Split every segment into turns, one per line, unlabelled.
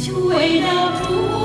就为了不。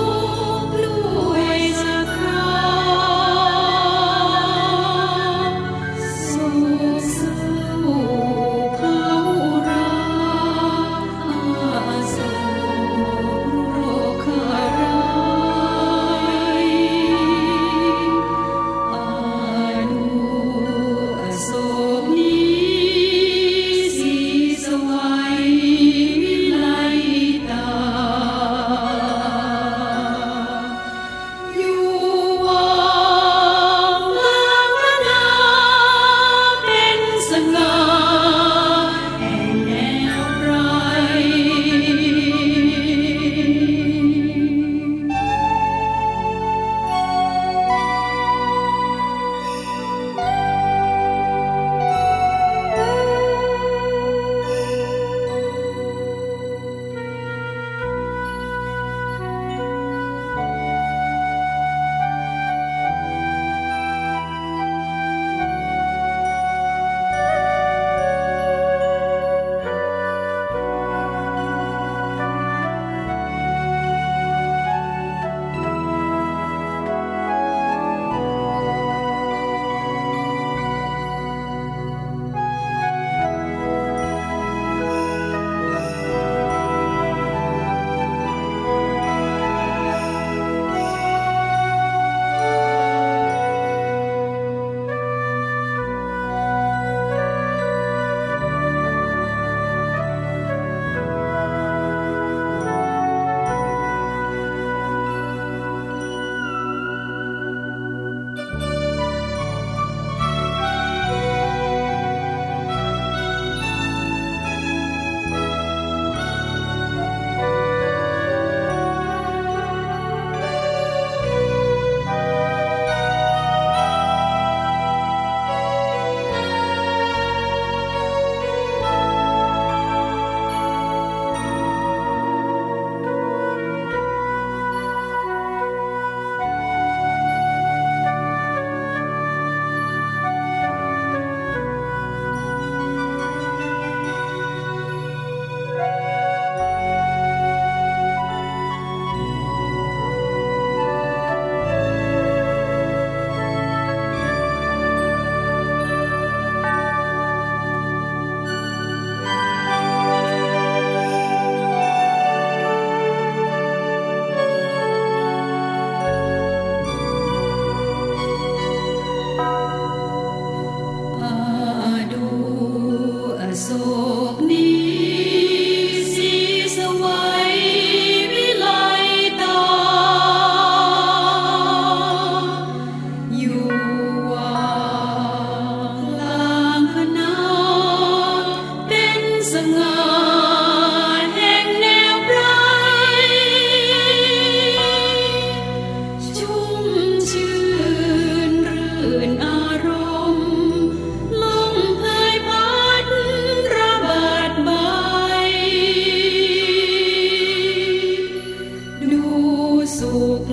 dục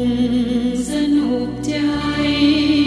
dân hụp trai.